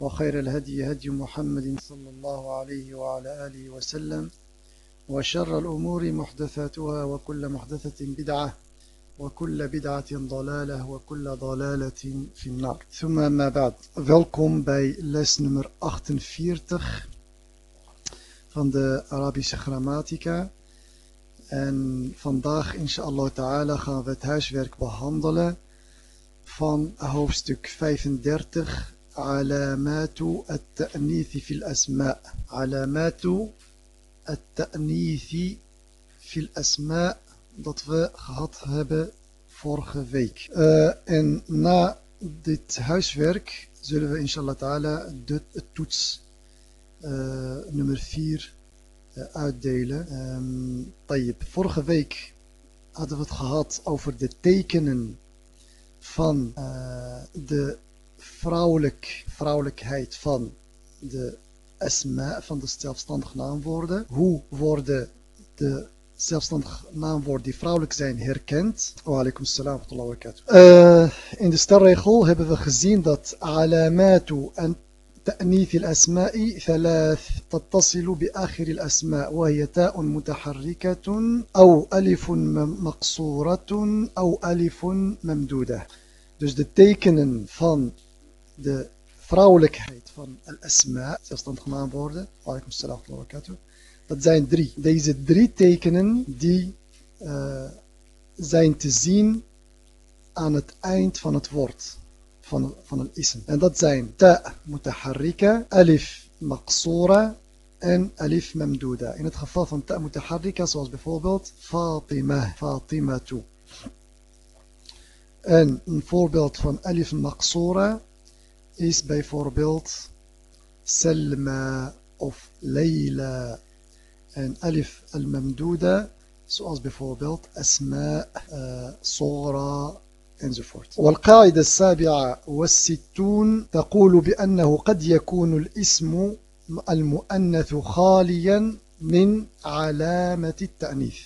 وخير الهدي هدي محمد صلى الله عليه وعلى آله وسلم وشر الأمور محدثاتها وكل محدثة بدعة وكل بدعة ضلالة وكل ضلالة في النار. ثم ما بعد ولكم باي لس نمر 48 van de Arabische grammatica. En vandaag inshallah ta'ala gaan we het huiswerk behandelen van hoofdstuk 35 علامات التأنيث في الأسماء علامات التأنيث في الأسماء dat we gehad hebben vorige week. Uh, en na dit huiswerk zullen we inshallah ta'ala de, de toets uh, nummer 4 uh, uitdelen. Um, tayyip. Vorige week hadden we het gehad over de tekenen van de vrouwelijk, vrouwelijkheid van de asma, van de zelfstandige naamwoorden. Hoe worden de zelfstandige naamwoorden die vrouwelijk zijn herkend? Wa alaikum salam wa uh, In de stelregel hebben we gezien dat alamatu en تأنيث الأسماء ثلاث تتصل بآخر الأسماء وهي تاء متحركة أو ألف مقصورة أو ألف ممدودة. Dus de tekenen van de vrouwelijkheid van al-asma, zelfstandige naamwoorden, alaikum salam wa dat zijn drie. Deze drie tekenen die uh, zijn te zien aan het eind van het woord van, van een ism. En dat zijn ta mutaharrika, alif maqsura en alif mamduda. In het geval van ta mutaharrika zoals bijvoorbeeld Fatima, Fatimatu. En een voorbeeld van alif maqsura is bijvoorbeeld Selma of Leila. En alif al-mamduda, zoals bijvoorbeeld Asma, uh, Sora enzovoort. والقاعدة السابعة والستون تقول بأنه قد يكون الاسم المؤنث خاليا من علامة التأنيث.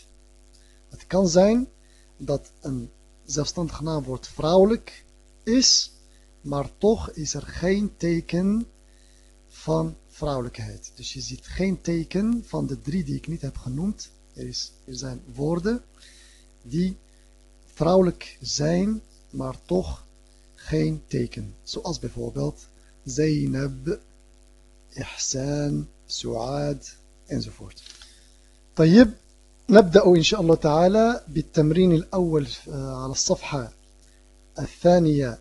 Het kan zijn dat een zelfstandig naamwoord vrouwelijk is maar toch is er geen teken van vrouwelijkheid. Dus je ziet geen teken van de drie die ik niet heb genoemd. Er, is, er zijn woorden die vrouwelijk zijn, maar toch geen teken. Zoals bijvoorbeeld Zainab, Ihsan, Suad enzovoort. طيب نبدأ إن شاء بالتمرين الأول على الصفحة الثانية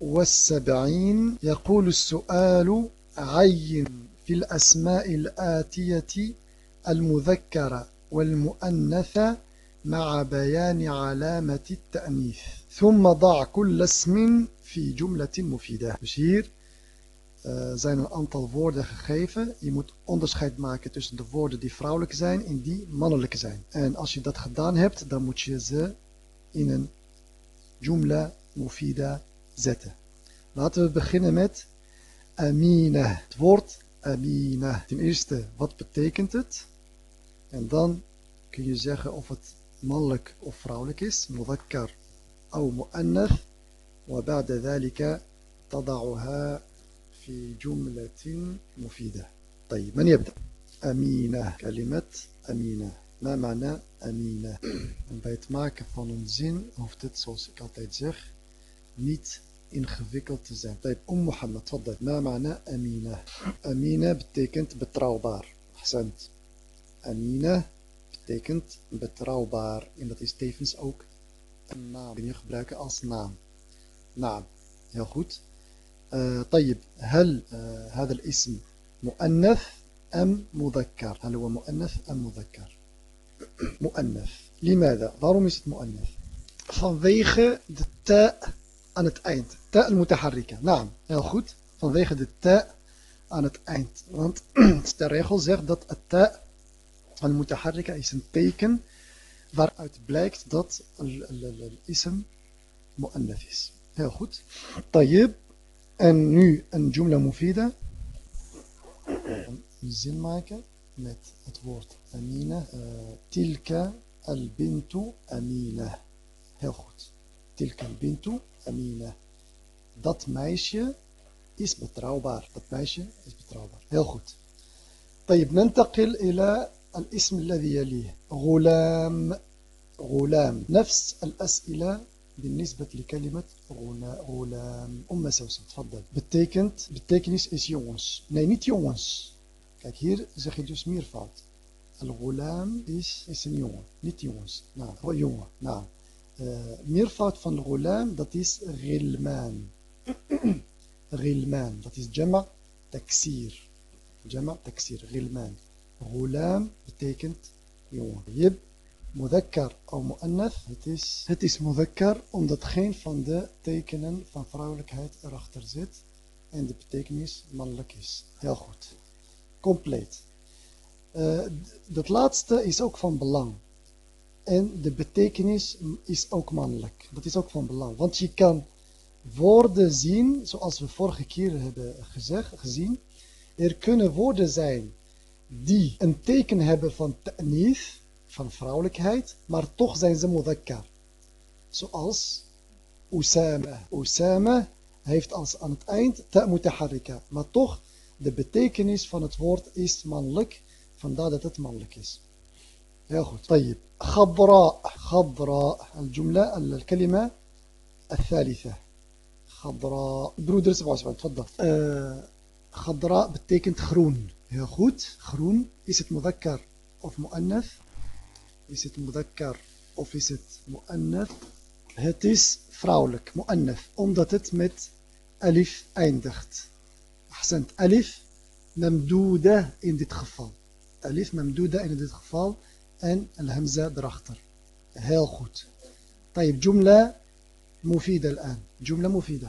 والسبعين يقول السؤال عين في الأسماء الآتية المذكرة والمؤنثة مع بيان علامة التأنيث ثم ضع كل اسم في جملة مفيدة Dus hier uh, zijn een aantal woorden gegeven. Je moet onderscheid maken tussen de woorden die vrouwelijk zijn en die mannelijk zijn. En als je dat gedaan hebt, dan moet je ze in een jumla mufida zetten. Laten we beginnen met amina. Het woord amina. Ten eerste, wat betekent het? En dan kun je zeggen of het mannelijk of vrouwelijk is. Mudakkar أو مؤنث وبعد ذلك تضعها في جملة مفيدة طيب من يبدأ أمينة كلمة أمينة ما معنى أمينة en bij het maken van een zin hoeft het zoals ik altijd zeg niet ingewikkeld te zijn. Om Mohammed, wat dat? Ma ma'na amina. Amina betekent betrouwbaar. Ahsant. Amina betekent betrouwbaar. En dat is tevens ook een naam. Kun je gebruiken als naam. Naam. Heel goed. طيب هل هذا الاسم مؤنث أم مذكر هل هو مؤنث أم مذكر مؤنث لماذا waarom is het مؤنث vanwege de ta aan het eind. Ta al-mutaharrika. Naam, heel goed. Vanwege de ta aan het eind. Want de regel zegt dat het ta Al-mutaharrika is een teken waaruit blijkt dat al-ism mu'annath is. Heel goed. Tayyib. En nu een jumla mufida. Een zin maken met het woord amina. Uh, tilka al-bintu amina. Heel goed. Tilka al-bintu amina. Dat meisje is betrouwbaar. Dat meisje is betrouwbaar. Heel goed. طيب ننتقل إلى الاسم الذي يليه غلام غلام نفس الأسئلة بالنسبة لكلمة غلام أم سوسن تفضل betekent betekenis is jongens nee niet jongens kijk hier zeg je dus meervoud الغلام is, is een jongen niet jongens nou, oh, jongen nou, uh, Eh, meervoud van ghulam, dat is ghilman. ghilman, dat is jama taksir. Jama taksir, ghilman. Ghulam betekent jongen. Jib, mudhakkar of mu'annaf. Het is, het is omdat geen van de tekenen van vrouwelijkheid erachter zit. En de betekenis mannelijk is. Heel goed. Compleet. Uh, dat laatste is ook van belang. En de betekenis is ook mannelijk. Dat is ook van belang. Want je kan woorden zien, zoals we vorige keer hebben gezegd, gezien. Er kunnen woorden zijn die een teken hebben van ta'nith, van vrouwelijkheid, maar toch zijn ze mudhakkar. Zoals Usama. Usama heeft als aan het eind ta mutaharrika, maar toch de betekenis van het woord is mannelijk, vandaar dat het mannelijk is. طيب. خضراء خضراء الجملة الكلمة الثالثة. خضراء. برودر 77 تفضل. آه، خضراء بتكنت خرون. يا خوت خرون. إست مذكر أو مؤنث. is het مذكر of is het مؤنث. het is vrouwelijk مؤنث. omdat het met ألف eindigt أحسنت. ألف ممدودة ألف ممدودة in dit geval. ألف ممدودة in. En الهمزة erachter. Heel goed. طيب جملة مفيدة الآن جملة مفيدة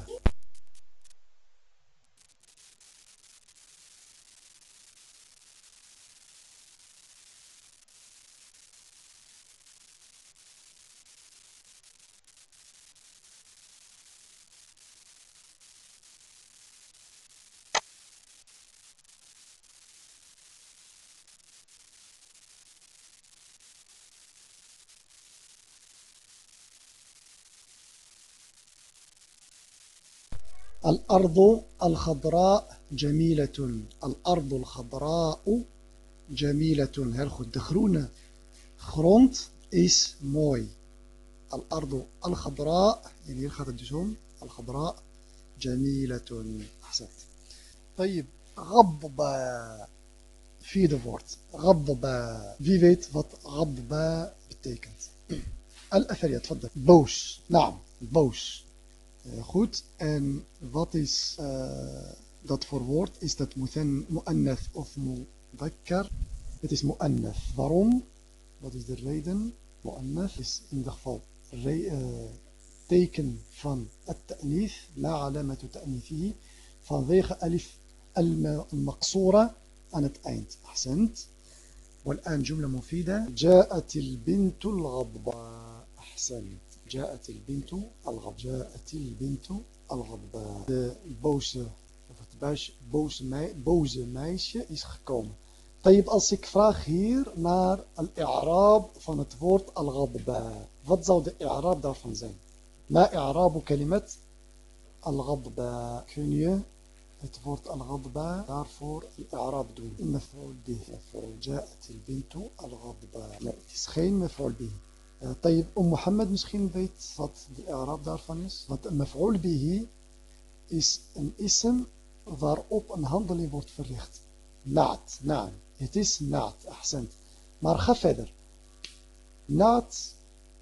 الأرض الخضراء جميلة الأرض الخضراء جميلة. heel goed de grond is mooi الأرض الخضراء يعني hier gaat dus om الخضراء جميلة. أحسنت. طيب غضبة vierde woord غضبة wie weet wat غضبة betekent الأثرية تفضل. boos نعم Uh, goed, en wat is uh, dat voor woord? Is dat mu'annath of mudakkar? Het is mu'annath. Waarom? Wat is de reden? Mu'annath is in ieder geval uh, teken van het-ta'nith, la alamatu ta'nithihi, vanwege alif al-maqsura aan het eind. Ahsend. والآن جملة مفيدة جاءت البنت الغضباء أحسنت جاءت البنت الغضباء جاءت البنت الغضباء de boze of het boze, mei, boze meisje is gekomen طيب als ik vraag hier naar al-i'raab van het woord al-ghadba wat zou de i'raab daarvan zijn ما إعراب كلمة الغضباء kun je het woord al-ghadba daarvoor al-i'raab doen مفعول به مفعول جاءت البنت الغضباء nee het is geen مفعول به طيب أم محمد مسخين بيت فات الإعراب دار فانيس فات المفعول به is an اسم ذار أوب أن هندلي بورت فرليخت نعت نعم. It نعت أحسنت. مار فادر نعت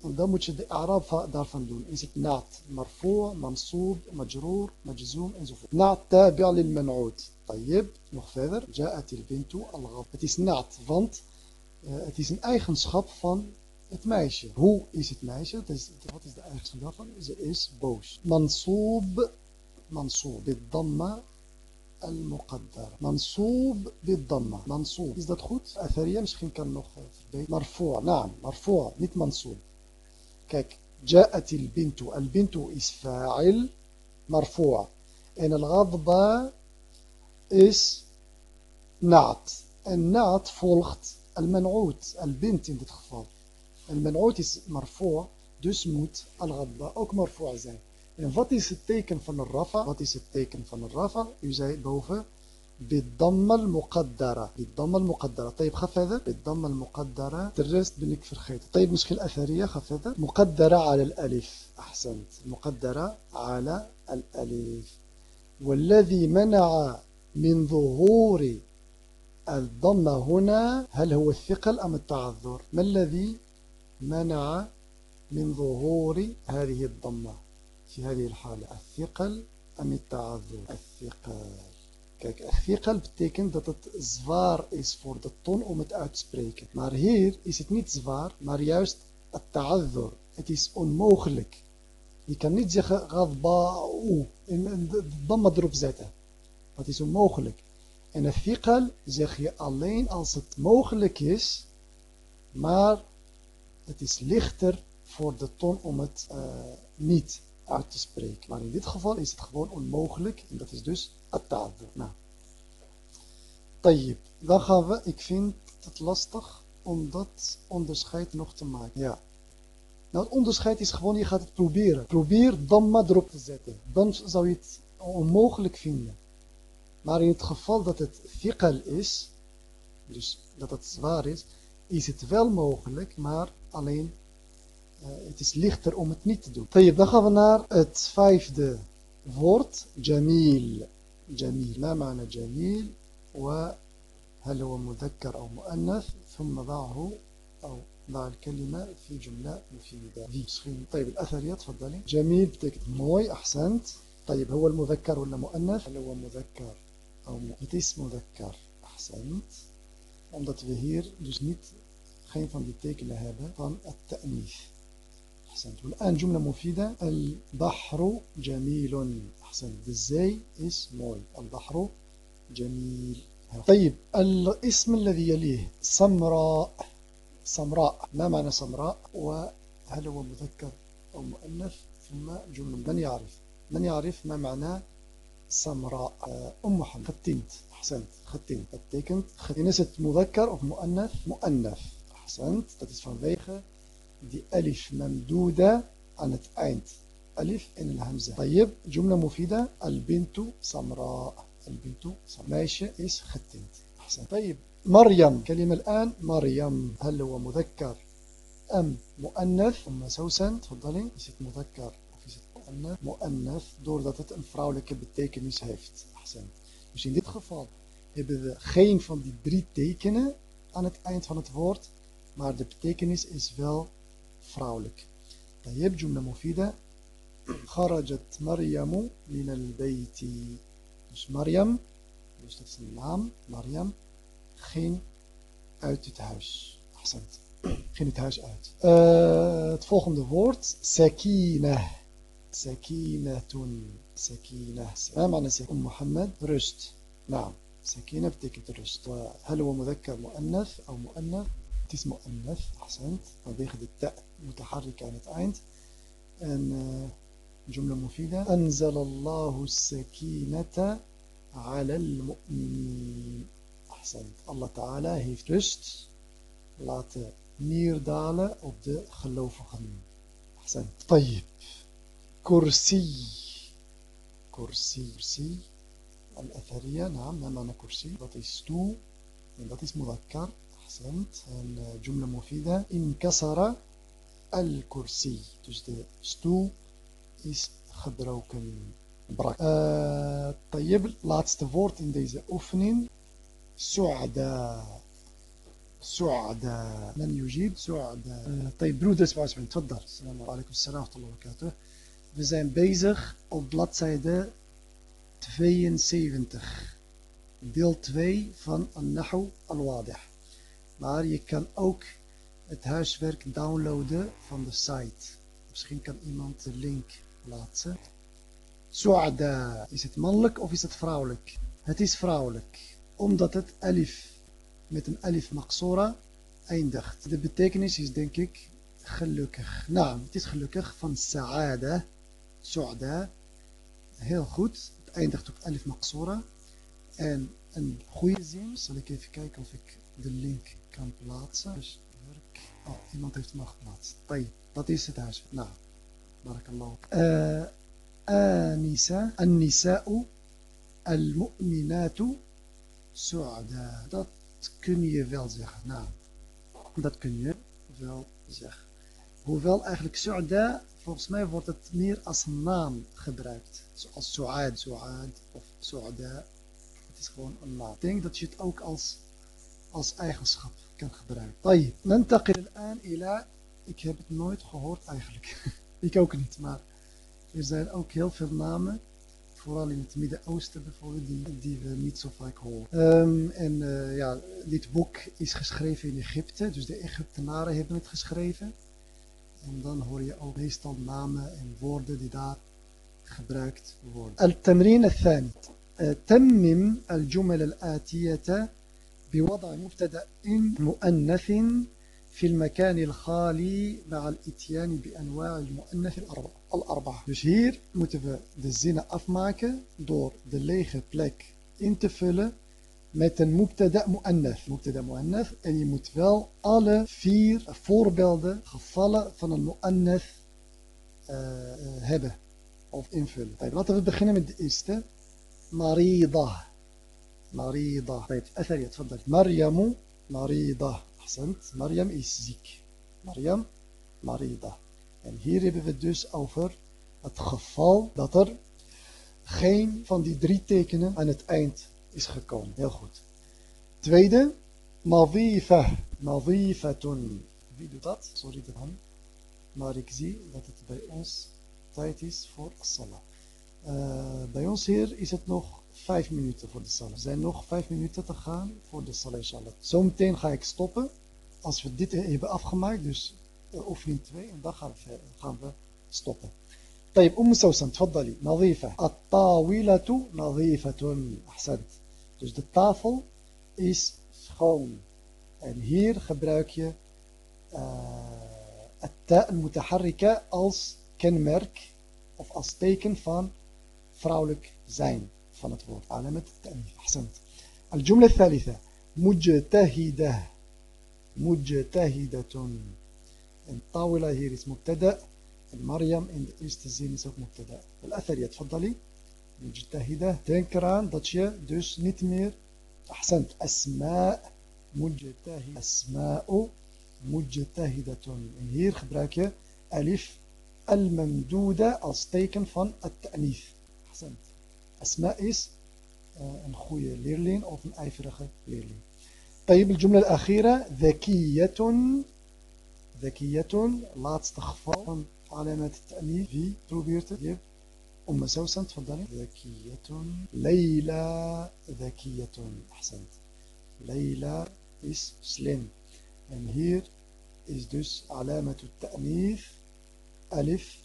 ده موش دي أعراب دار فاندون. is نعت مرفوع منصوب مجرور مجزوم انزفور. نعت تابع للمنعود طيب مخفادر جاءت البنت الغاب it نعت فانت. It إن an eigenschap van het meisje. Hoe is het meisje? is, wat is de eigenschap daarvan? Ze is boos. Mansoob, mansoob, dit damma المقدرة منصوب بالضمة منصوب is dat goed? أثرية misschien kan nog verbeteren مرفوع نعم مرفوع niet منصوب kijk جاءت البنت البنت is فاعل مرفوع en الغضبة is naad. En naad volgt al-man'oot, al-bint in dit geval. Is marfu', dus moet al-ghadba ook marfu' zijn. En wat is het teken van een rafa? U zei boven, بالضمة المقدرة. بالضمة المقدرة. طيب خف هذا بالضمة المقدرة. الرست بنك فرخيت طيب مش الأثرية؟ خف هذا مقدرة على الألف. أحسنت. مقدرة على الألف. والذي منع من ظهور الضمة هنا هل هو الثقل أم التعذر؟ ما الذي منع من ظهور هذه الضمة في هذه الحالة الثقل أم التعذر الثقل Kijk, thikal betekent dat het zwaar is voor de ton om het uit te spreken. Maar hier is het niet zwaar, maar juist het ta'adhur. Het is onmogelijk. Je kan niet zeggen gadba'u en de damma erop zetten. Dat is onmogelijk. En een fiqal zeg je alleen als het mogelijk is, maar het is lichter voor de toon om het uh, niet uit te spreken. Maar in dit geval is het gewoon onmogelijk en dat is dus at-ta'adhu. Nou. Tayyip. Dan gaan we, ik vind het lastig om dat onderscheid nog te maken. Ja. Nou, het onderscheid is gewoon, je gaat het proberen. Probeer damma erop te zetten. Dan zou je het onmogelijk vinden. Maar in het geval dat het fiqal is, dus dat het zwaar is, is het wel mogelijk, maar alleen uh, het is lichter om het niet te doen. طيب, dan gaan we naar het vijfde woord, jamil. جميل ما معنى جميل وهل هو مذكر أو مؤنث ثم ضعه أو ضع الكلمة في جملة مفيدة في طيب الأثرية تفضلي جميل بتكتب موي أحسنت طيب هو المذكر ولا مؤنث هل هو مذكر أو is مذكر أحسنت omdat we hier dus niet geen van die tekenen hebben van het ta'nith أحسنت والآن جملة مفيدة البحر جميل أحسنت zee is موي البحر جميل طيب الاسم الذي يليه سمراء سمراء ما معنى سمراء وهل هو مذكر أو مؤنث ثم جملة من يعرف من يعرف ما معنى سمراء أم محمد. ختمت. أحسنت. ختمت. Dat betekent en مذكر of مؤنث. مؤنث. أحسنت. Dat is vanwege die alif mamduda aan het alif en الهمزة. طيب. جملة مفيدة. البنت سمراء. البنت سمراء. meisje is ختمت. أحسنت. طيب. مريم. كلمة الآن. مريم. هل هو مذكر أم مؤنث؟ أم سوسن. تفضلي. het مذكر. مؤنث مؤنث doordat het een vrouwelijke betekenis heeft. Accent. Dus in dit geval hebben we geen van die drie tekenen aan het eind van het woord, maar de betekenis is wel vrouwelijk. طيب جملة مفيدة خرجت مريم من البيت dus Mariam dus dat is een naam Mariam ging uit het huis accent ging het huis uit uh, het volgende woord Sakina سكينة سكينة. ما معنى سكينة أم محمد. رست نعم. سكينة betekent rust هل هو مذكر مؤنث أو مؤنث؟ is مؤنث. أحسنت. vanwege de تاء متحرك aan en جملة مفيدة. أنزل الله السكينة على المؤمنين. أحسنت. الله تعالى heeft rust. Laten neerdalen op de gelovigen أحسنت. طيب. كرسي. كرسي كرسي. الأثرية نعم ما معنى كرسي. dat is stoel en dat is مذكر. أحسنت. een جملة مفيدة. انكسر الكرسي. dus de stoel is gebroken brak طيب laatste woord in deze oefening سعداء. سعداء. من يجيب؟ سعداء. طيب برودر اسمع تفضل. السلام عليكم. السلام ورحمة الله وبركاته. We zijn bezig op bladzijde 72. Deel 2 van An-Nahu al-Wadih. Maar je kan ook het huiswerk downloaden van de site. Misschien kan iemand de link plaatsen. Su'ada. Is het mannelijk of is het vrouwelijk? Het is vrouwelijk. Omdat het alif met een alif maqsura eindigt. De betekenis is denk ik gelukkig. Nou, het is gelukkig van sa'ada, su'da. Heel goed. Het eindigt op alif maqsura. En een goede zin, zal ik even kijken of ik de link kan plaatsen. Dus. Oh, iemand heeft hem al geplaatst. Dat is het huis. Nou, barakallahu. Uh, Anisa, An-nisa'u, al-mu'minatu, su'ada. Dat kun je wel zeggen. Nou, dat kun je wel zeggen. Hoewel eigenlijk su'da, volgens mij wordt het meer als naam gebruikt. Zoals su'ad, su'ad of su'da. Het is gewoon een naam. Ik denk dat je het ook als, als eigenschap kan gebruiken. طيب, ننتقل الآن إلى... Ik heb het nooit gehoord eigenlijk. ik ook niet, maar er zijn ook heel veel namen vooral in het Midden-Oosten bijvoorbeeld, die, die we niet zo vaak horen. Um, en uh, ja, dit boek is geschreven in Egypte, dus de Egyptenaren hebben het geschreven. En dan hoor je ook meestal namen en woorden die daar gebruikt worden. التمرين الثاني تمم الجمل الآتية بوضع مبتدأ مؤنث في المكان الخالي مع الاتيان بأنواع المؤنث الأربعة. Dus hier moeten we de zinnen afmaken door de lege plek in te vullen met een muqtada mu'annas. de mu'annas. En je moet wel alle vier voorbeelden, gevallen van een mu'annas eh, eh, hebben of invullen. Laten we beginnen met de eerste. Marida. Marida. Oké, tfaddal. Maryamu Marida. Ahsant. Maryam is ziek. Maryam Marida. En hier hebben we het dus over het geval dat er geen van die drie tekenen aan het eind is gekomen. Heel goed. Tweede, nadhifa. Nadhifatun. Wie doet dat? Sorry dan. Maar ik zie dat het bij ons tijd is voor salah. Uh, bij ons hier is het nog vijf minuten voor de salah. Er zijn nog vijf minuten te gaan voor de salah inshallah. Zometeen ga ik stoppen. Als we dit hebben afgemaakt, dus oefening 2 en dan gaan we, gaan we stoppen. طيب أم سوسن تفضلي نظيفة الطاولة نظيفة أحسنت dus de tafel is schoon en hier gebruik je التاء المتحركة als kenmerk of als teken van vrouwelijk zijn van het woord علامة التأنيث أحسنت الجملة الثالثة مجتهدة مجتهدة الطاولة هي اسم مبتدا مريم in de eerste zin is ook mubtada. الأثر يتفضلي مجتهدة. تنكران داتشي دوس نيتمير، أحسنت. أسماء مجتهده أسماء مجتهدة. من هير خبراكي ألف. الممدودة. استيكن فن التأنيث. أحسنت. أسماء اس آه، إن خويا ليرلين أو إن ايفرخه ليرلين. طيب الجملة الأخيرة. ذكية. ذكية. لا تستخفون علامة التأنيث. في بروبيرت جيب أم سوسن تفضلي. ذكية ليلى. ذكية أحسنت. ليلى is slim and here is this علامة التأنيث. ألف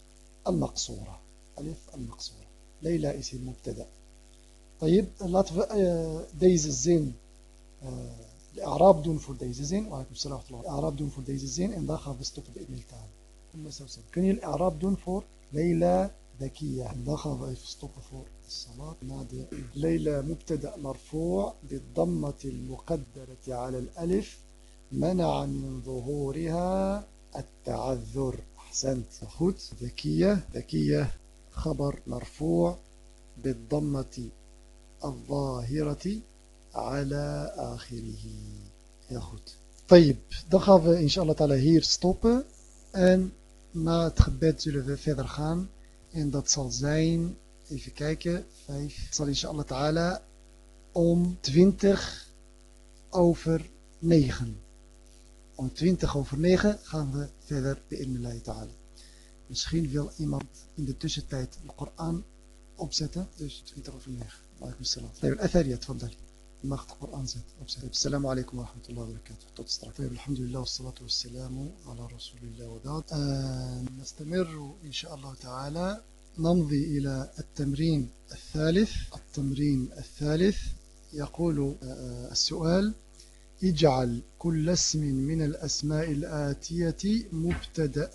المقصورة. ألف المقصورة. ليلى is المبتدأ. طيب دايز الزين uh, uh, الأعراب دون فور دايز الزين وعليكم السلام ورحمة الله. الأعراب دون فور دايز الزين إن في ستوب بإذن الله أم سوسن. كن الأعراب دون فور ليلى ذكية ضخة ضعيف الصوت فوق الصلاة. نادية ليلى مبتدأ مرفوع بالضمة المقدرة على الألف منع من ظهورها التعذر. أحسنت. goed ذكية. ذكية. خبر مرفوع بالضمة الظاهرة على آخره. ja goed طيب دخل إن شاء الله تعالى hier stoppen en na het gebed we verder gaan En dat zal zijn, even kijken, 5. Het zal inshallah ta'ala om 20 over 9. Om 20 over 9 gaan we verder bi'idnillahi ta'ala. Misschien wil iemand in de tussentijd de Koran opzetten. Dus 20 over 9. Wa alaikum salam. Daar van Dali. De Koran opzetten. Assalamu alaikum wa rahmatullahi wa barakatuh. Tot straks. الحمد لله والصلاة والسلام على رسول الله وبعد نستمر إن شاء الله تعالى نمضي إلى التمرين الثالث التمرين الثالث يقول السؤال اجعل كل اسم من الأسماء الآتية مبتدأ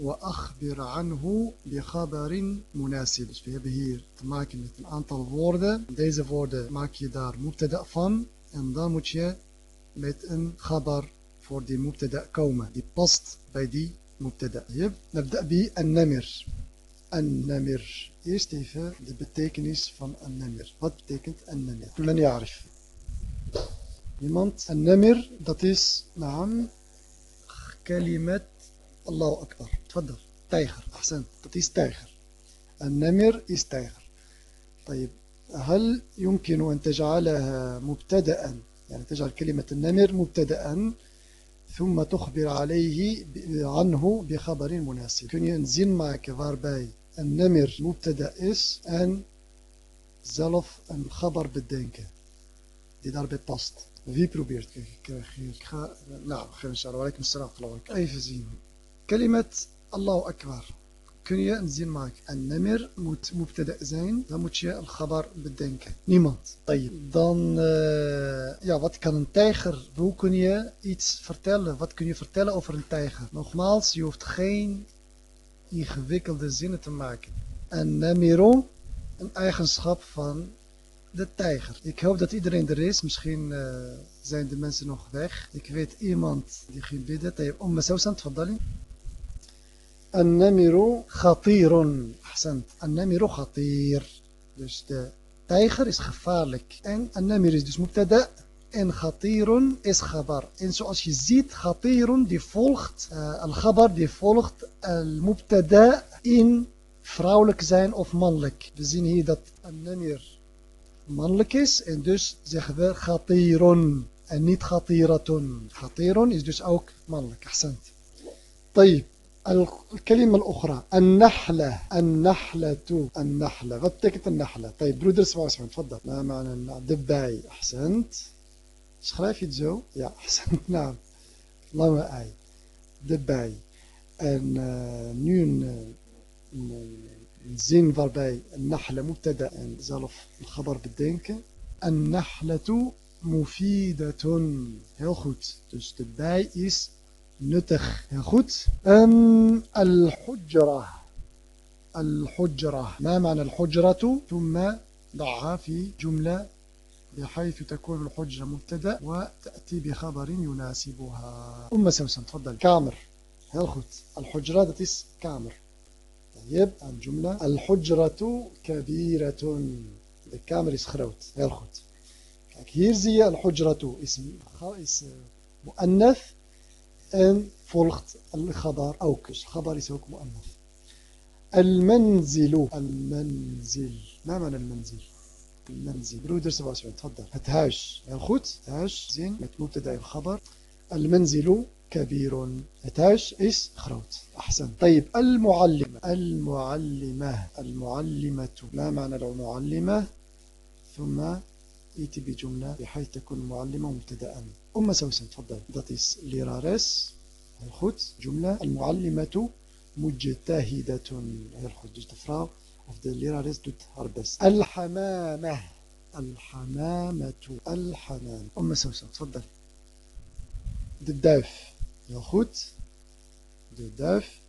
وأخبر عنه بخبر مناسب. في هذا هير تماك مثل أنتال وورد. ديزا وورد ماك مبتدأ فان. ان دا مت ان خبر فور مبتدأ كومة. دي بست باي مبتدأ. يب. نبدأ بالنمر. النمر. إيش تيفا دي بتيكنيس فان النمر. ما بتيكنت النمر. من يعرف؟ Iemand, een nummer, dat is naam, kalimat, Allahu Akbar. Tvaddar, tijger, ahsan, dat is tijger. طيب. هل يمكن أن تجعلها مبتدأ يعني تجعل كلمة النمر مبتدأ ثم تخبر عليه عنه بخبر مناسب يمكن أن معك فارباي النمر مبتدأ إس أن زلف الخبر بالدينك دي دار بالبسط Wie probeert? Kijk, ik. Ik ga, nou, geef inshallah. Walaikum salam. Even zien. Kalimat Allahu Akbar. Kun je een zin maken. En namir moet mubtada zijn. Dan moet je een khabar bedenken. Niemand. Dan, uh, ja, wat kan een tijger? Hoe kun je iets vertellen? Wat kun je vertellen over een tijger? Nogmaals, je hoeft geen ingewikkelde zinnen te maken. En namiro, een eigenschap van de tijger. Ik hoop dat iedereen er is. Misschien eh, zijn de mensen nog weg. Ik weet iemand die ging bidden. Tayyip, mezelf zijn tfaddali. An-namiru khatirun. Ahsant. Annamiru khatir. Dus de tijger is gevaarlijk. En an-namir is dus mubtada. En khatirun is khabar. En zoals je ziet, khatirun die volgt, eh, uh, al-khabar die volgt al-mubtada in vrouwelijk zijn of mannelijk. We zien hier dat an-namir mannelijk is en dus zeggen we khatirun خطيرة niet از دوس اوك dus أحسنت. طيب الكلمة الأخرى النحلة النحلة النحلة. غتكت النحلة طيب برودر سبعة وسبعين تفضل ما معنى دباي أحسنت. شخرايف تزو يا أحسنت. نعم. الله ما آي دباي أن نون الزين ضرباي النحلة مبتدأ زلف الخبر بالدينك. النحلة مفيدة. heel goed dus de bij is nuttig heel goed الحجرة؟ الحجرة. ما معنى الحجرة؟ ثم ضعها في جملة بحيث تكون الحجرة مبتدأ وتأتي بخبر يناسبها. أم سوسن تفضل. كامر. هل خد الحجرة ده كامر. طيب الجملة الحجرة كبيرة. goed kijk hier zie je الحجرة. is, is مؤنث. en volgt الخبر ook dus خبر is ook مؤنث. المنزل. المنزل. ما معنى المنزل؟ المنزل. برودر 77 تفضل. het huis zin met مبتدا الخبر المنزل. كبير. التاش إس خروت أحسن. طيب المعلمة. المعلمة. المعلمة. ما معنى المعلمة ثم يأتي بجملة بحيث تكون المعلمة مبتدأ. أم سوسن تفضل. داتيس ليرارس الخط جملة. المعلمة مجتهدة. الخط جزء فراو of the lerares doet haar best الحمامة. الحمامة. الحمام. أم سوسن تفضل. De duif Heel goed. De duif.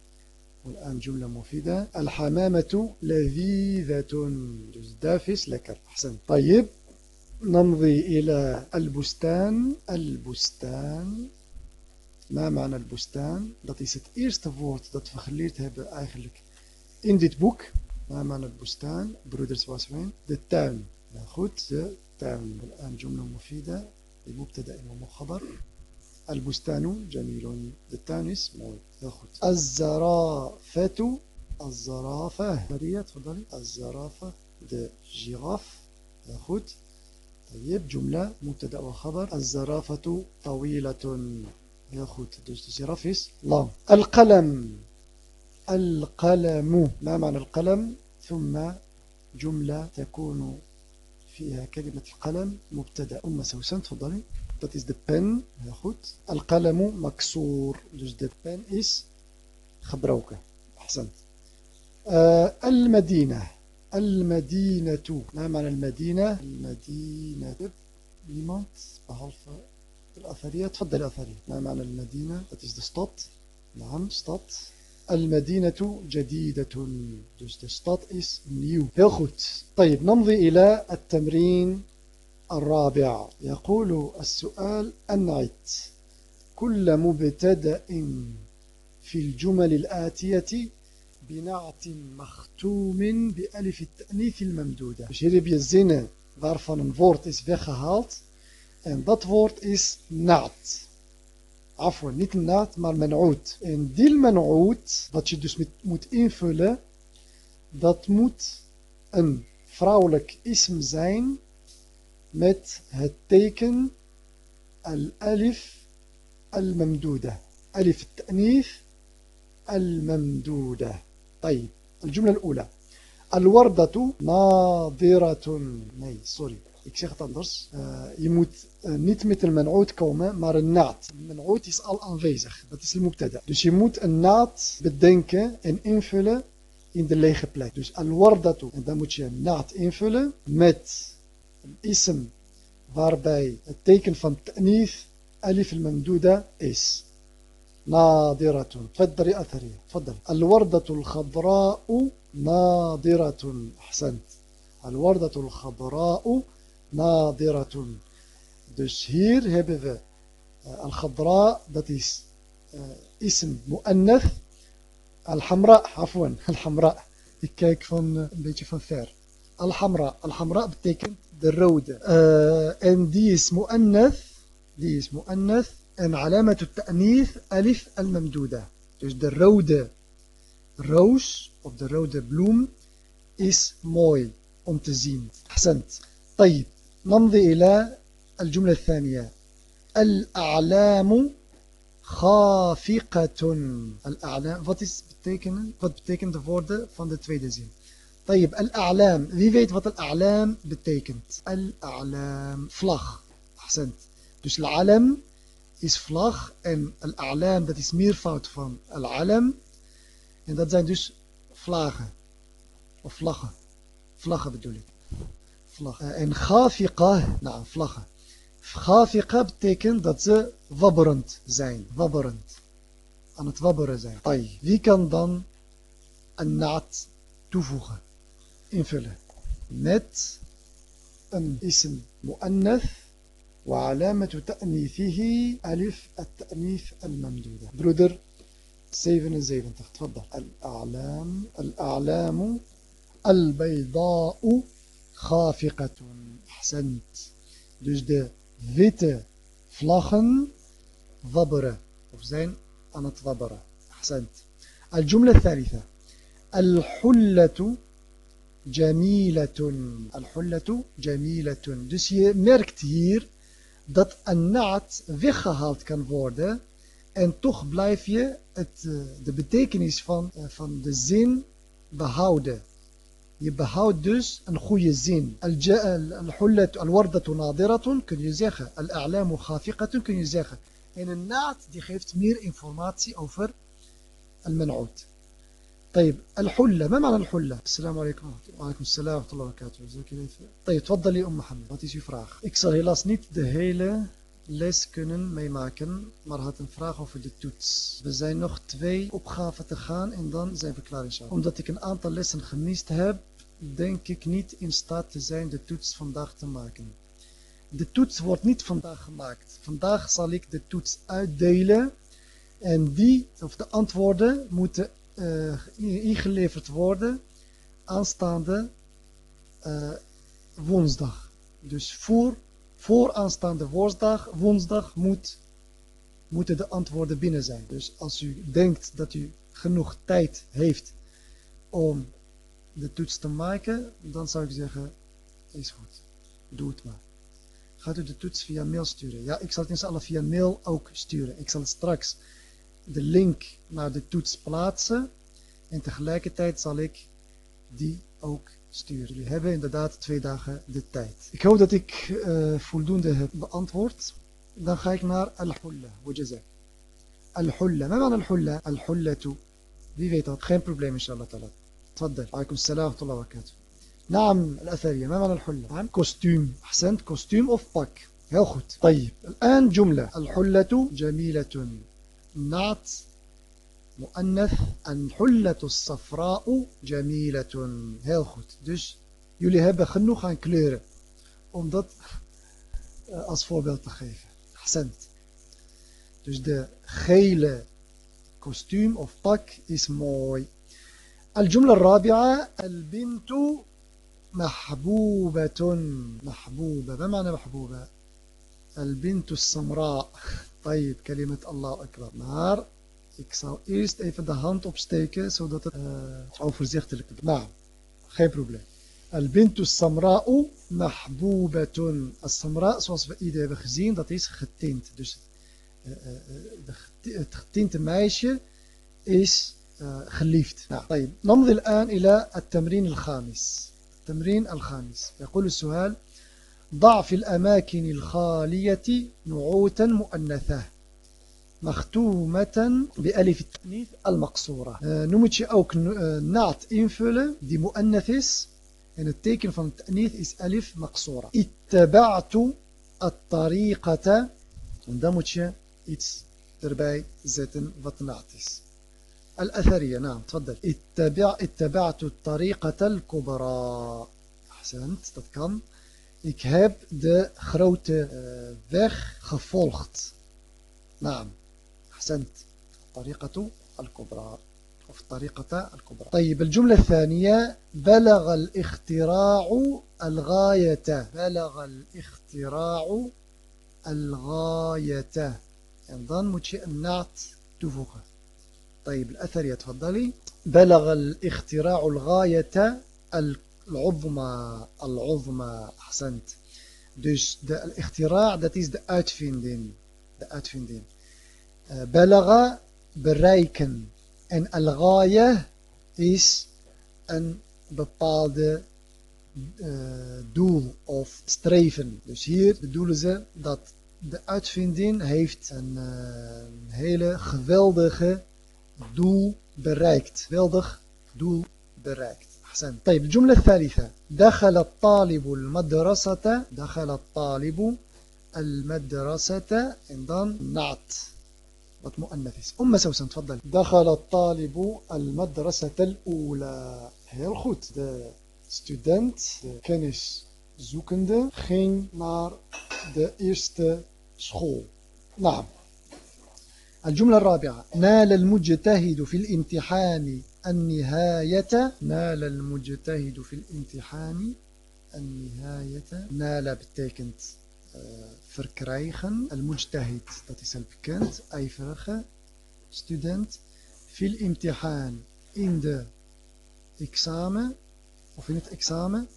والآن جملة مفيدة الحمامة لذيذة dus duif is lekker أحسن طيب نمضي إلى البستان البستان ما معنى البستان dat is het eerste woord dat we geleerd hebben eigenlijk in dit boek ما معنى البستان broeders was wijn de tuin nou goed de tuin والآن جملة مفيدة بمبتدأ ومخبر البستان جميل موي ياخد الزرافة. الزرافة. مريا تفضلي. الزرافة ده جيراف ياخد طيب جملة مبتدأ وخبر. الزرافة طويلة. ياخد جيرافيس. لا. القلم. القلم. ما معنى القلم؟ ثم جملة تكون فيها كلمة القلم. مبتدأ. أم سوسن تفضلي. Dat is de pen. Heel goed. Al-qalamu maksoor. Dus de pen is gebroken. Ahsend. آه المدينة المدينة ما معنى المدينة المدينة niemand behalve الأثرية تفضل الأثرية ما معنى المدينة dat is de stad نعم stad المدينة جديدة dus de stad is nieuw heel goed طيب نمضي إلى التمرين الرابع. يقول السؤال أنعت كل مبتدأ في الجمل الآتية بنعت مختوم بألف التأنيث الممدودة. شرب يزين ضرفاً فورت إس فيخهالت أن ضط فورت إس نعت عفوا نيت نعت مال منعوت إن دي المنعوت ضط شدوس موت إنفلة ذات موت أن فراولك اسم زين met het teken al-mamduda. Alif التأنيث الممدودة طيب الجملة الأولى الوردة ناظرة nee sorry Ik zeg het anders. Uh, je moet uh, niet met een men'oot komen, maar een naad. Een men'oot is al aanwezig. Dat is een mubtada. Dus je moet een naad bedenken en invullen in de lege plek. Dus al-wardatu. En dan moet je een naad invullen met een ism waarbij het teken van ta'nith alif al-mamduda is. ناظرة تفضل يا أثري تفضل الوردة الخضراء ناظرة أحسنت الوردة الخضراء nadiratun. Dus hier hebben we uh, al-khadra, dat is uh, ism mu'annath. Al-hamra, afwan, al-hamra. Ik kijk van, uh, een beetje van ver. Al-hamra, al-hamra betekent Uh, die is mu'annath, die is mu'annath. En alamat ta'nith alif al-mamduda. Dus de rode roos, of de rode bloem, is mooi om te zien. Ahsant. طيب نمضي إلى الجملة الثانية الأعلام خافقة الأعلام wat is betekenen wat betekent de woorden van de tweede zin طيب الأعلام wie weet wat الأعلام betekent الأعلام vlag أحسنت dus العلم is vlag en الأعلام dat is meervoud van العلم en dat zijn dus vlaggen of vlaggen vlaggen bedoel ik vlag. En ghafiqa, nou vlaggen. Ghafiqa betekent dat ze wabberend zijn. Wabberend. Aan het wabberen zijn. Wie kan dan een naad toevoegen? invullen met een ism mu'annath وعلامة تأنيثه ألف التأنيث الممدودة. برودر. 77 تفضل. الأعلام. الأعلام. البيضاء. خافقة. أحسنت. دوش دي ويته فلاغن ضبرة. أوف زين. أنا أحسنت. الجملة الثالثة. الحلة جميلة الحلة جميلة dus je merkt hier dat een naad weggehaald kan worden en toch blijf je het, de betekenis van, van de zin behouden Je behoudt dus een goede zin. Al-wardatu nadiratun kun je zeggen. Al-a'lamu khafiqatun kun je zeggen. En een naad die geeft meer informatie over al-man'ud. طيب الحلة ما معنى الحلة السلام عليكم وعليكم السلام ورحمة الله وبركاته طيب تفضلي أم محمد wat is uw vraag ik zal helaas niet de hele les kunnen meemaken maar had een vraag over de toets we zijn nog twee opgaven te gaan en dan zijn we klaar inshallah omdat ik een aantal lessen gemist heb denk ik niet in staat te zijn de toets vandaag te maken. De toets wordt niet vandaag gemaakt. Vandaag zal ik de toets uitdelen en die, of de antwoorden moeten uh, ingeleverd worden aanstaande uh, woensdag. Dus voor, voor aanstaande woensdag, woensdag moet, moeten de antwoorden binnen zijn. Dus als u denkt dat u genoeg tijd heeft om de toets te maken, dan zou ik zeggen, is goed. Doe het maar. Gaat u de toets via mail sturen? Ja, ik zal het inshallah via mail ook sturen. Ik zal straks de link naar de toets plaatsen. En tegelijkertijd zal ik die ook sturen. Jullie hebben inderdaad twee dagen de tijd. Ik hoop dat ik uh, voldoende heb beantwoord. Dan ga ik naar al-hulla. Wajazak. Al-hulla. Wat is al-hulla? Al-hullatu. Wie weet dat? Geen probleem inshallah ta'ala. تفضل عليكم السلام ورحمة الله وبركاته نعم الأثرية ما معنى نعم kostuum of pak heel goed طيب الآن جملة الحلة جميلة نعت مؤنث الحلة الصفراء جميلة heel goed dus jullie hebben genoeg aan kleuren om dat als voorbeeld te geven accent dus de gele kostuum of pak is mooi الجملة الرابعة البنت محبوبة محبوبة ما معنى محبوبة البنت السمراء طيب كلمة الله أكبر maar ik zal eerst even de hand opsteken zodat het uh, overzichtelijk is. Nou, geen probleem. Al-bintu samra'u mahbubatun. As-samra, zoals we ieder hebben gezien, dat is getint. Dus uh, uh, het getinte meisje is geliefd. Nou, طيب. نمضي الآن إلى التمرين الخامس. التمرين الخامس. يقول السؤال ضع في الأماكن الخالية نعوتا مؤنثة مختومة بألف التأنيث المقصورة. آه، نموتش أوك آه، نعت إنفل دي مؤنثس يعني إن التيكن فم التأنيث إس ألف مقصورة. اتبعت الطريقة ندموتش إتس ترباي زيتن فتنعتس الأثرية نعم تفضل. اتبع اتبعت الطريقة الكبرى. أحسنت تتكلم. Ik heb de grote uh, weg gevolgd. نعم أحسنت الطريقة الكبرى. وفي الطريقة الكبرى. طيب الجملة الثانية. بلغ الاختراع الغاية. بلغ الاختراع الغاية. en dan moet je een naad toevoegen طيب الأثر يتفضلي. بلغ الاختراع الغاية al-ubma, al-ubma. Dus de al-ichtira, dat is de uitvinding. De uitvinding. Uh, bereiken. En al-ghaya is een bepaalde uh, doel of streven. Dus hier bedoelen ze dat de uitvinding heeft een uh, hele geweldige doel bereikt. Geweldig doel bereikt. أحسن. طيب الجملة الثالثة. دخل الطالب المدرسة دخل الطالب المدرسة انضم نعت وتمؤنثس أم سوسن تفضل. دخل الطالب المدرسة الأولى. هل خط ده student كنس zoekende ging naar de eerste school. نعم. الجملة الرابعة. نال المجتهد في الامتحان النهاية نال المجتهد في الامتحان النهاية نال betekent verkrijgen. Al-mujtahid, dat is al bekend, ijverige student. Fil imtihaan, in de examen, of in het examen.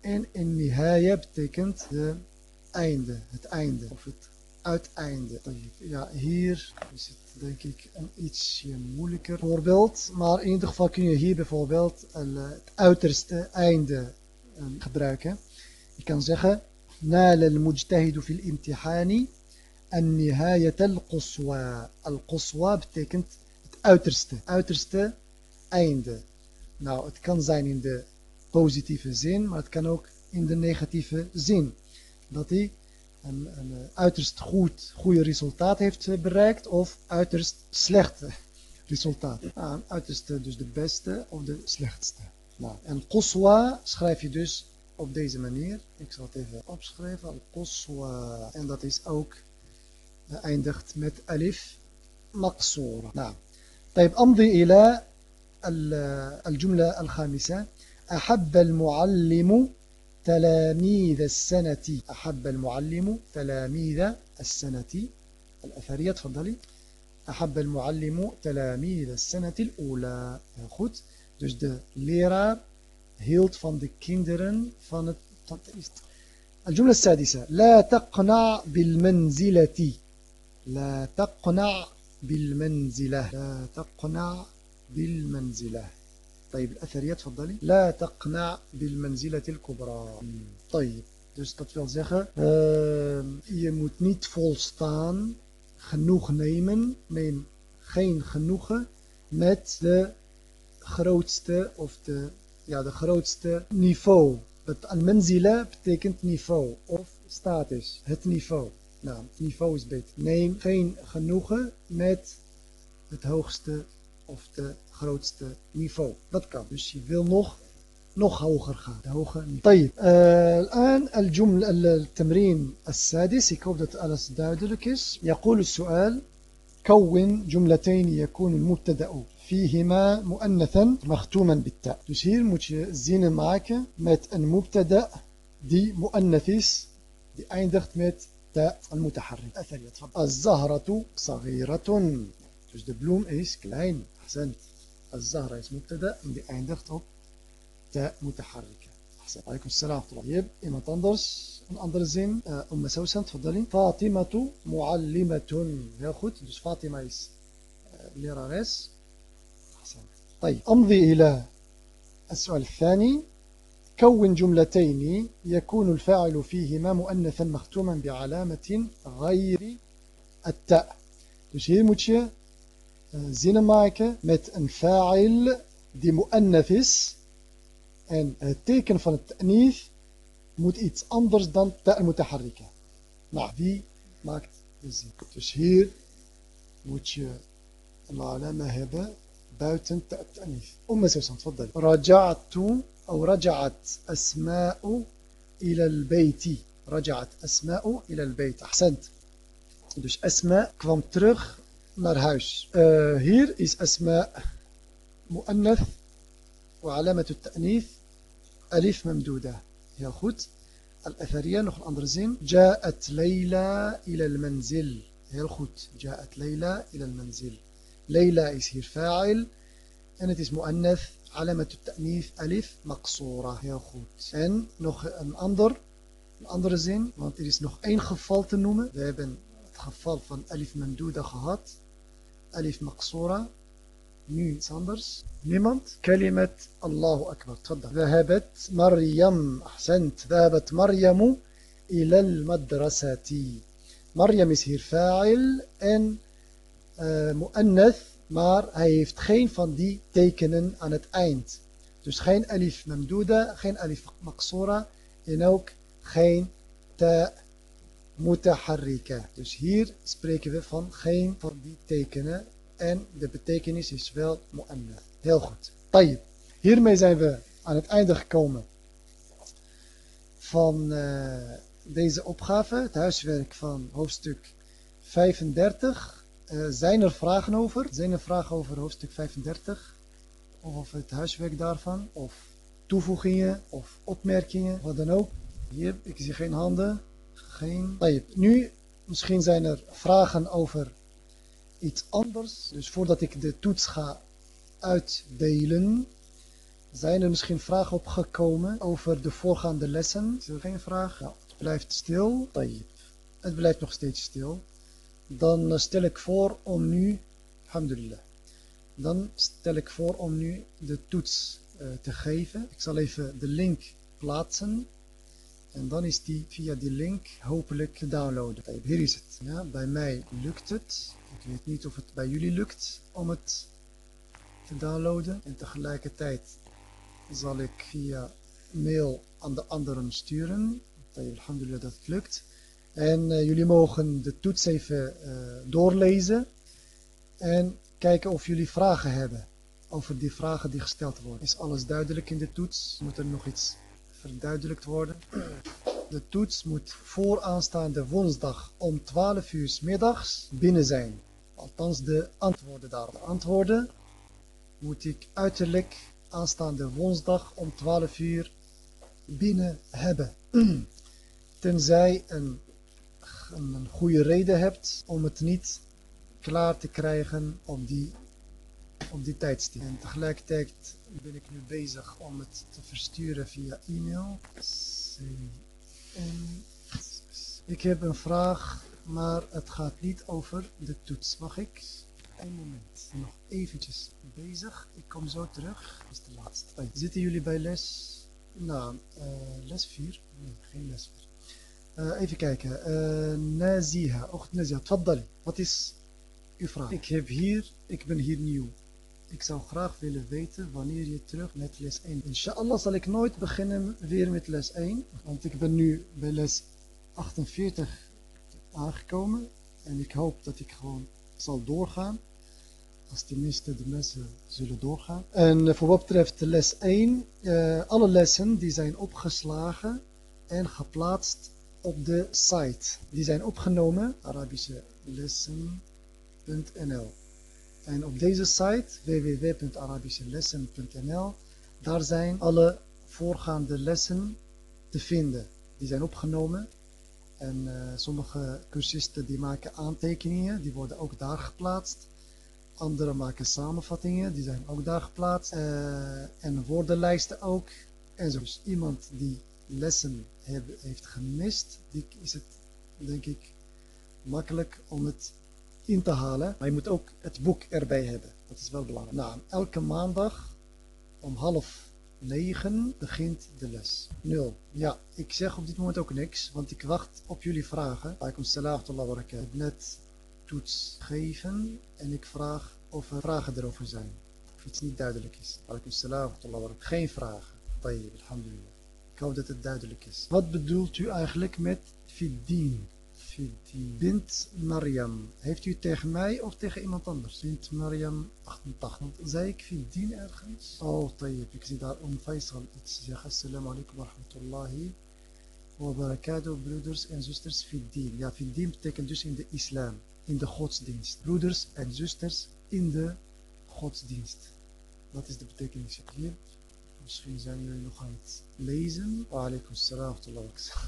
En in nihaya betekent de einde, het einde, of het uiteinde. Ja, hier is het denk ik een ietsje moeilijker voorbeeld. Maar in ieder geval kun je hier bijvoorbeeld het uiterste einde gebruiken. Je kan zeggen نال المجتهد في الامتحان النهاية القصوى القصوى betekent het uiterste uiterste einde nou het kan zijn in de positieve zin maar het kan ook in de negatieve zin dat hij een, een uiterst goed goede resultaat heeft bereikt of uiterst slechte resultaat nou, uiterste dus de beste of de slechtste nou, en quswa schrijf je dus op deze manier. Ik zal het even opschrijven. Al-Quswa. En dat is ook eindigt met alif مقصورة نعم طيب أمضي إلى الجملة الخامسة أحب المعلم تلاميذ السنة. أحب المعلم تلاميذ السنة. الأثرية تفضلي. أحب المعلم تلاميذ السنة الأولى. goed dus de leraar hield van de kinderen van het الجملة السادسة. لا تقنع بالمنزلة. لا تقنع بالمنزلة. لا تقنع بالمنزلة. طيب الأثرية تفضلي لا تقنع بالمنزلة الكبرى طيب dus dat wil zeggen uh, je moet niet volstaan genoeg nemen neem geen genoegen met de grootste of de, ja, de grootste niveau. Al-manzila betekent niveau of status, het niveau. Nou, het niveau is beter. Neem geen genoegen met het hoogste of de grootste niveau. Dat kan. Dus je wil nog nog hoger gaan. De hoge طيب الآن الجمل التمرين السادس ik hoop dat alles duidelijk is يقول السؤال كون جملتين يكون المبتدأ فيهما مؤنثا مختوما بالتاء dus hier moet je zinnen maken met een mubtada die mu'annath is die eindigt met تاء المتحرك الزهرة صغيرة dus de bloem is klein أحسنت. الزهرة en die eindigt op تاء متحركة. أحسن عليكم السلام طيب iemand anders een andere zin أم سوسن تفضلي. فاطمة معلمة. heel goed dus Fatima is lerares أحسن طيب أمضي إلى السؤال الثاني. كون جملتين يكون الفاعل فيهما مؤنثا مختوما بعلامة غير التاء. dus hier zinnen maken met een fa'il die mu'annath is En het teken van het ta'nith moet iets anders dan ta' mutaharrika. Nou, wie maakt de zin? Dus hier moet je een alama hebben buiten ta' ta'nith. أم سوسن تفضل رجعت أو رجعت أسماء إلى البيت رجعت أسماء إلى البيت أحسنت Dus Asma kwam terug naar huis. Uh, hier is Asma mu'annath وعلامة التأنيث ألف ممدودة heel goed الأثرية andere zin جاءت ليلى إلى المنزل heel goed جاءت ليلى إلى المنزل ليلى is hier فاعل en het is مؤنث علامة التأنيث ألف مقصورة heel goed en nog een ander een andere zin want er is nog één geval te noemen we hebben het geval van ألف ممدودة gehad ألف مقصورة iets anders niemand كلمة الله أكبر تفضل. ذهبت مريم أحسنت. ذهبت مريم إلى المدرسة. مريم hier فاعل en ah, مؤنث. maar heeft geen van de tekenen aan het eind dus geen ألف ممدودة geen ألف مقصورة. en ook geen تاء. Mutaharrika. Dus hier spreken we van geen van die tekenen en de betekenis is wel mu'annath. Heel goed. Tayyip. Hiermee zijn we aan het einde gekomen van uh, deze opgave, het huiswerk van hoofdstuk 35. Uh, eh, zijn er vragen over? Zijn er vragen over hoofdstuk 35? Of over het huiswerk daarvan? Of toevoegingen of opmerkingen? Wat dan ook. Hier, ik zie geen handen. Geen. Nu, misschien zijn er vragen over iets anders. Dus voordat ik de toets ga uitdelen, zijn er misschien vragen opgekomen over de voorgaande lessen. Is er geen vraag? Het blijft stil. Het blijft nog steeds stil. Dan stel ik voor om nu, alhamdulillah, dan stel ik voor om nu de toets uh, te geven. Ik zal even de link plaatsen. En dan is die via die link hopelijk te downloaden. Hier is het. Ja, bij mij lukt het. Ik weet niet of het bij jullie lukt om het te downloaden. En tegelijkertijd zal ik via mail aan de anderen sturen. Alhamdulillah dat het lukt. En uh, jullie mogen de toets even uh, doorlezen. En kijken of jullie vragen hebben. Over die vragen die gesteld worden. Is alles duidelijk in de toets? Moet er nog iets verduidelijkt worden? De toets moet voor aanstaande woensdag om 12 uur middags binnen zijn. Althans de antwoorden daarop. De antwoorden moet ik uiterlijk aanstaande woensdag om 12 uur binnen hebben. Tenzij een, een goede reden hebt om het niet klaar te krijgen op die, op die tijdstip. En tegelijkertijd ben ik nu bezig om het te versturen via e-mail. Ik heb een vraag maar het gaat niet over de toets. Mag ik? Een moment. Nog eventjes bezig. Ik kom zo terug. Dat is de laatste. Zitten jullie bij les? Nou, uh, les 4. Nee, geen les 4. Uh, even kijken. Uh, Naziha. Ocht Naziha. Tfaddali. Wat is uw vraag? Ik heb hier, ik ben hier nieuw. Ik zou graag willen weten wanneer je terug met les 1. Inshallah zal ik nooit beginnen weer met les 1. Want ik ben nu bij les 48 aangekomen. En ik hoop dat ik gewoon zal doorgaan. Als tenminste de mensen zullen doorgaan. En eh, voor wat betreft les 1. Uh, eh, alle lessen die zijn opgeslagen en geplaatst op de site. Die zijn opgenomen. Arabische lessen.nl En op deze site www.arabischelessen.nl daar zijn alle voorgaande lessen te vinden. Die zijn opgenomen. En uh, sommige cursisten die maken aantekeningen, die worden ook daar geplaatst. Anderen maken samenvattingen, die zijn ook daar geplaatst. Uh, en woordenlijsten ook. En zo. Dus iemand die lessen heeft gemist, die is het denk ik makkelijk om het in te halen. Maar je moet ook het boek erbij hebben. Dat is wel belangrijk. Nou, elke maandag om half negen begint de les. Nul. Ja, ik zeg op dit moment ook niks, want ik wacht op jullie vragen. Alaikum salam wa heb net toets geven en ik vraag of er vragen erover zijn. Of iets niet duidelijk is. Alaikum salam wa Geen vragen. Tayyib, alhamdulillah. Ik hoop dat het duidelijk is. Wat bedoelt u eigenlijk met fiddin? Bint Mariam. Heeft u tegen mij of tegen iemand anders? Bint Mariam 88. Zei ik fiddin ergens? Oh, tayyip. Ik zie daar om Faisal iets zeggen. Assalamu alaikum wa rahmatullahi wa barakatuh. Broeders en zusters fiddin. Ja, fiddin betekent dus in de islam. In de godsdienst. Broeders en zusters in de godsdienst. Dat is de betekenis hier. Misschien zijn jullie nog aan het lezen. Wa alaikum salam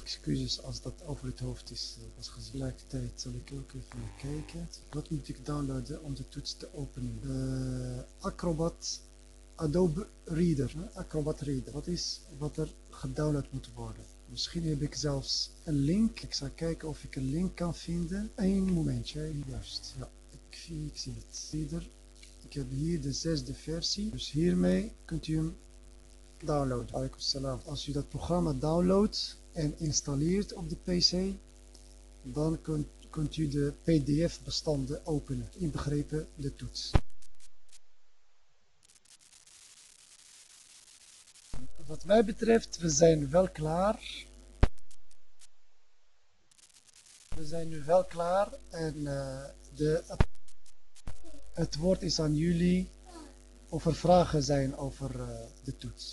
Excuses als dat over het hoofd is. Als tegelijkertijd zal ik ook even kijken. Wat moet ik downloaden om de toets te openen? Uh, Acrobat Adobe Reader. Acrobat Reader. Wat is wat er gedownload moet worden? Misschien heb ik zelfs een link. Ik zal kijken of ik een link kan vinden. Eén momentje, juist. Ja, ik, ik zie het. Reader. Ik heb hier de zesde versie. Dus hiermee kunt u hem download. Als u dat programma downloadt en installeert op de PC, dan kunt, kunt u de pdf bestanden openen, inbegrepen de toets. Wat mij betreft, we zijn wel klaar. We zijn nu wel klaar en uh, de, het woord is aan jullie of er vragen zijn over uh, de toets.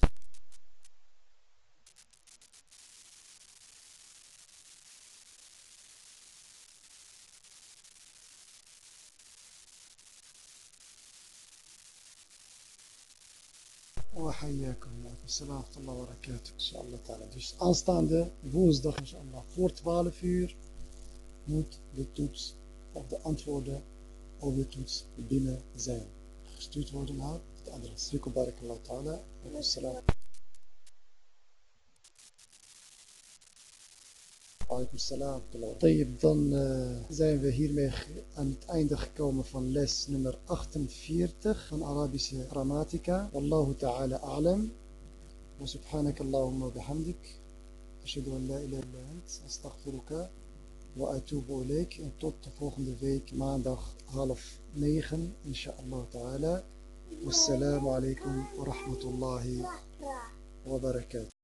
Assalamu wa barakatuh. Inshallah Dus aanstaande woensdag, inshallah, voor 12 uur moet de toets of de antwoorden over de toets binnen zijn. Gestuurd worden naar het adres. Rico barakallahu ta'ala. Dan eh, zijn we hiermee aan het einde gekomen van les nummer 48 van Arabische grammatica. Wallahu ta'ala a'lam. وسبحانك اللهم وبحمدك أشهد أن لا إله إلا أنت أستغفرك وأتوب إليك. تود تفوخن ما عندك غالف نيخن إن شاء الله تعالى والسلام عليكم ورحمة الله وبركاته